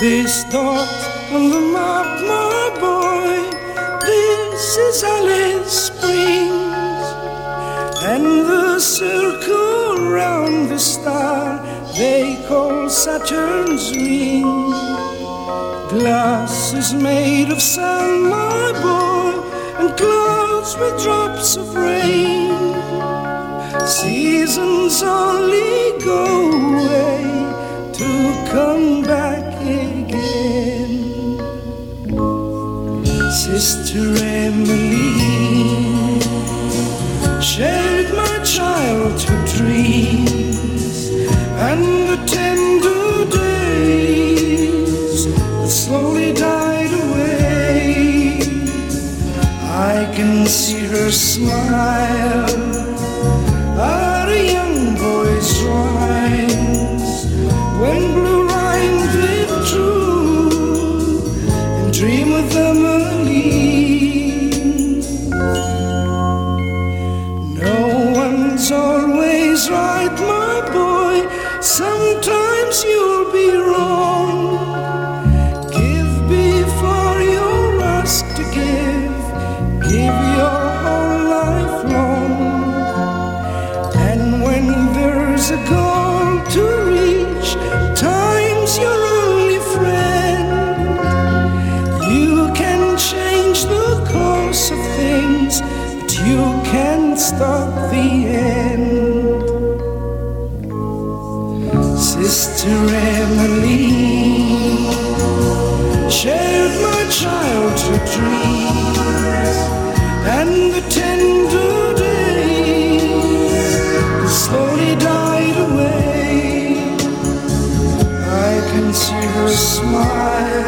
This dot on the map, my boy, this is Alice Springs, and the circle round the star they call Saturn's ring. Glass is made of sand, my boy, and clouds with drops of rain. Seasons only go away to come back Sister Emily shared my childhood dreams and the tender days that slowly died away. I can see her smile right, my boy. Sometimes you'll be wrong. Give before you're asked to give. Give your whole life long. And when there's a goal to reach, time's your only friend. You can change the course of things, but you can't stop the end. Sister Emily shared my childhood dreams and the tender days that slowly died away. I can see her smile